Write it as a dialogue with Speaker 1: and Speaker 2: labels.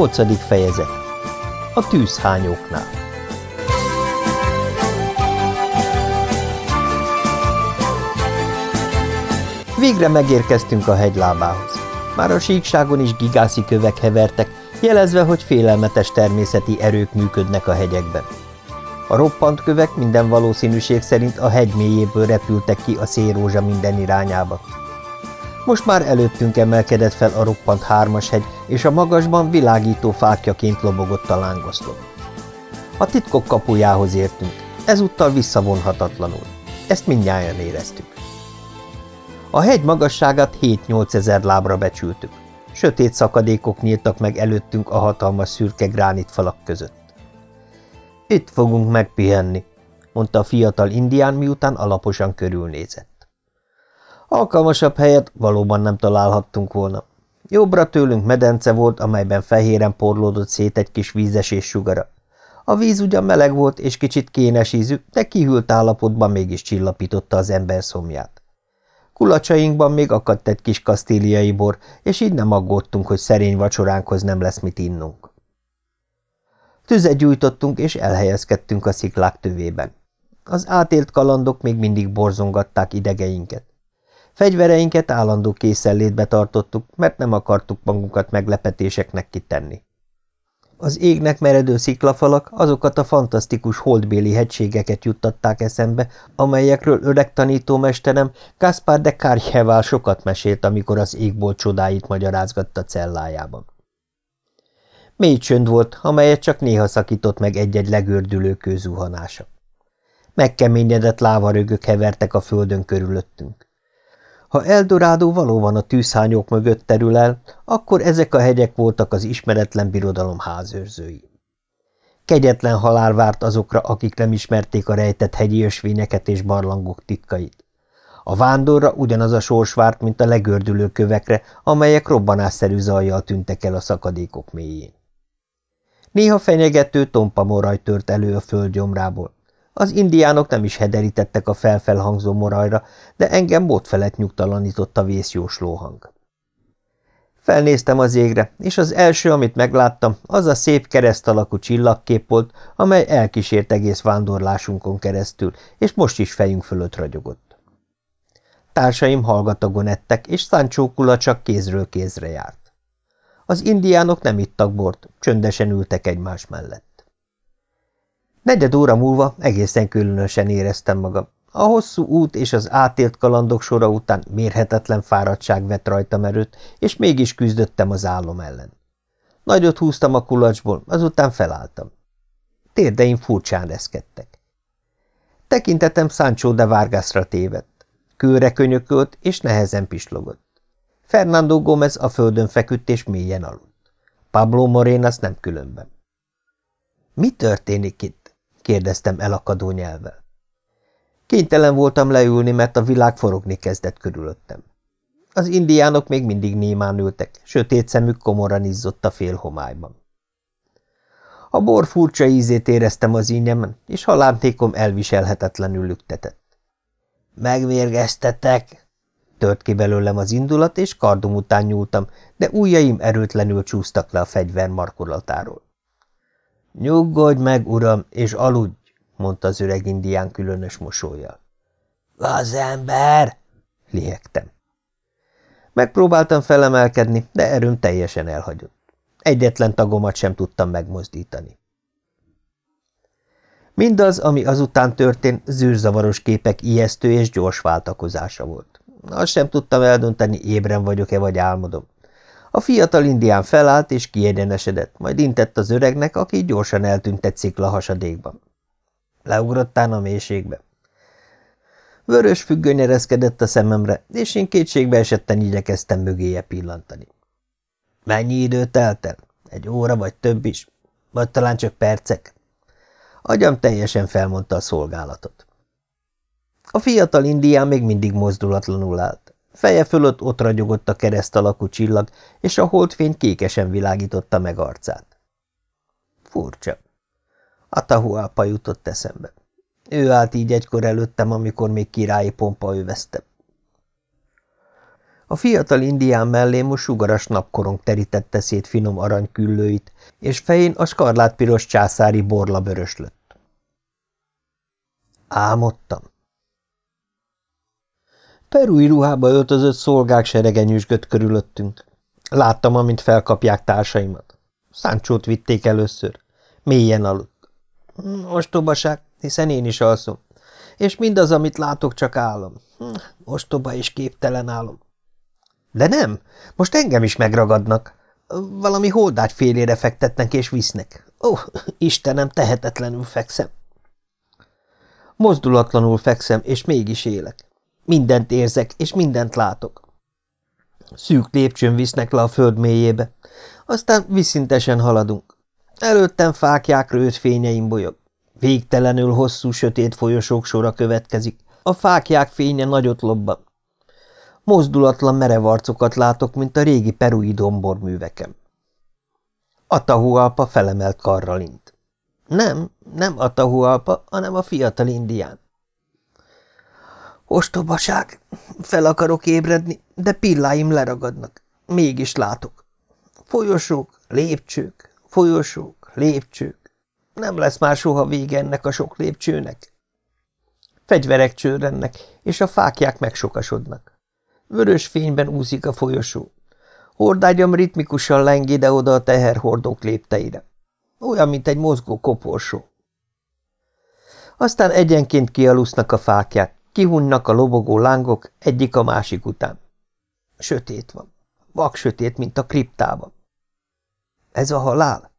Speaker 1: Nyolcadik fejezet A tűzhányóknál Végre megérkeztünk a hegylábához. Már a síkságon is gigászi kövek hevertek, jelezve, hogy félelmetes természeti erők működnek a hegyekben. A roppant kövek minden valószínűség szerint a hegy mélyéből repültek ki a szélrózsa minden irányába. Most már előttünk emelkedett fel a roppant hármashegy, és a magasban világító fákjaként lobogott a lángoszlop. A titkok kapujához értünk, ezúttal visszavonhatatlanul. Ezt mindnyájan éreztük. A hegy magasságát 7-8 ezer lábra becsültük. Sötét szakadékok nyíltak meg előttünk a hatalmas szürke gránitfalak között. Itt fogunk megpihenni, mondta a fiatal indián, miután alaposan körülnézett. Alkalmasabb helyet valóban nem találhattunk volna. Jobbra tőlünk medence volt, amelyben fehéren porlódott szét egy kis vízesés sugara. A víz ugyan meleg volt és kicsit kénes ízű, de kihűlt állapotban mégis csillapította az ember szomját. Kulacsainkban még akadt egy kis kasztíliai bor, és így nem aggódtunk, hogy szerény vacsoránkhoz nem lesz mit innunk. Tüzet gyújtottunk, és elhelyezkedtünk a sziklák tövében. Az átélt kalandok még mindig borzongatták idegeinket. Fegyvereinket állandó készenlétbe tartottuk, mert nem akartuk magunkat meglepetéseknek kitenni. Az égnek meredő sziklafalak azokat a fantasztikus holdbéli hegységeket juttatták eszembe, amelyekről öreg tanítómesterem Kaspar de Karchevál sokat mesélt, amikor az égbolt csodáit magyarázgatta cellájában. Mély csönd volt, amelyet csak néha szakított meg egy-egy legördülő kőzuhanása. Megkeményedett lávarögök hevertek a földön körülöttünk. Ha Eldorádó valóban a tűzhányók mögött terül el, akkor ezek a hegyek voltak az ismeretlen birodalom házőrzői. Kegyetlen halál várt azokra, akik nem ismerték a rejtett hegyi ösvényeket és barlangok titkait. A vándorra ugyanaz a sors várt, mint a legördülő kövekre, amelyek robbanásszerű zajjal tűntek el a szakadékok mélyén. Néha fenyegető tompa moraj tört elő a földgyomrából. Az indiánok nem is hederítettek a felfelhangzó morajra, de engem bot felett nyugtalanított a vészjósló hang. Felnéztem az égre, és az első, amit megláttam, az a szép kereszt alakú csillagkép volt, amely elkísért egész vándorlásunkon keresztül, és most is fejünk fölött ragyogott. Társaim hallgatagon ettek, és Sancho csak kézről kézre járt. Az indiánok nem ittak bort, csöndesen ültek egymás mellett. Negyed óra múlva egészen különösen éreztem magam. A hosszú út és az átélt kalandok sora után mérhetetlen fáradtság vett rajtam erőt, és mégis küzdöttem az állom ellen. Nagyot húztam a kulacsból, azután felálltam. Térdeim furcsán reszkedtek. Tekintetem Sancho de Vargasra tévedt. Kőre könyökölt, és nehezen pislogott. Fernando Gomez a földön feküdt, és mélyen aludt. Pablo Morenas nem különben. Mi történik itt? Kérdeztem elakadó nyelvvel. Kénytelen voltam leülni, mert a világ forogni kezdett körülöttem. Az indiánok még mindig némán ültek, sötét szemük komoran izzott a félhomályban. A bor furcsa ízét éreztem az ínyemen, és halántékom elviselhetetlenül lüktetett. – Megvérgeztetek! – tört ki belőlem az indulat, és kardom után nyúltam, de ujjaim erőtlenül csúsztak le a fegyver markolatáról. Nyugodj meg, uram, és aludj, mondta az öreg indián különös mosolyjal. Az ember! lihegtem. Megpróbáltam felemelkedni, de erőm teljesen elhagyott. Egyetlen tagomat sem tudtam megmozdítani. Mindaz, ami azután történt, zűrzavaros képek ijesztő és gyors váltakozása volt. Azt sem tudtam eldönteni, ébren vagyok-e vagy álmodom. A fiatal indián felállt és kiegyenesedett, majd intett az öregnek, aki gyorsan eltűnt egy szikla hasadékban. Leugrottál a mélységbe. Vörös függöny ereszkedett a szememre, és én kétségbe esetten igyekeztem mögéje pillantani. Mennyi idő telt el? Egy óra vagy több is? Vagy talán csak percek? Agyam teljesen felmondta a szolgálatot. A fiatal indián még mindig mozdulatlanul állt. Feje fölött ott ragyogott a kereszt alakú csillag, és a holdfény kékesen világította meg arcát. Furcsa. Atahualpa jutott eszembe. Ő állt így egykor előttem, amikor még királyi pompa övezte. A fiatal indián mellé most sugaras napkorong terítette szét finom aranyküllőit, és fején a skarlátpiros császári borla böröslött. Álmodtam. Perui ruhába öltözött szolgák serege körülöttünk. Láttam, amint felkapják társaimat. Száncsót vitték először. Mélyen aludt. Ostobaság, hiszen én is alszom. És mindaz, amit látok, csak álom. Hm, ostoba és képtelen álom. De nem, most engem is megragadnak. Valami holdát félére fektetnek és visznek. Ó, Istenem, tehetetlenül fekszem. Mozdulatlanul fekszem, és mégis élek. Mindent érzek, és mindent látok. Szűk lépcsőn visznek le a föld mélyébe, aztán viszintesen haladunk. Előttem fákják rőt fényeim bolyog. Végtelenül hosszú, sötét folyosók sora következik. A fákják fénye nagyot lobban. Mozdulatlan merevarcokat látok, mint a régi perui domborművekem. Atahualpa felemelt karral int. Nem, nem Atahualpa, hanem a fiatal indián. Ostobaság! Fel akarok ébredni, de pilláim leragadnak. Mégis látok. Folyosók, lépcsők, folyosók, lépcsők. Nem lesz már soha vége ennek a sok lépcsőnek. Fegyverek csörrennek, és a fákják megsokasodnak. Vörös fényben úszik a folyosó. Hordágyam ritmikusan leng ide-oda a teherhordók lépteire. Olyan, mint egy mozgó koporsó. Aztán egyenként kialusznak a fákják, kihunnak a lobogó lángok egyik a másik után. Sötét van. Vak sötét, mint a kriptában. Ez a halál?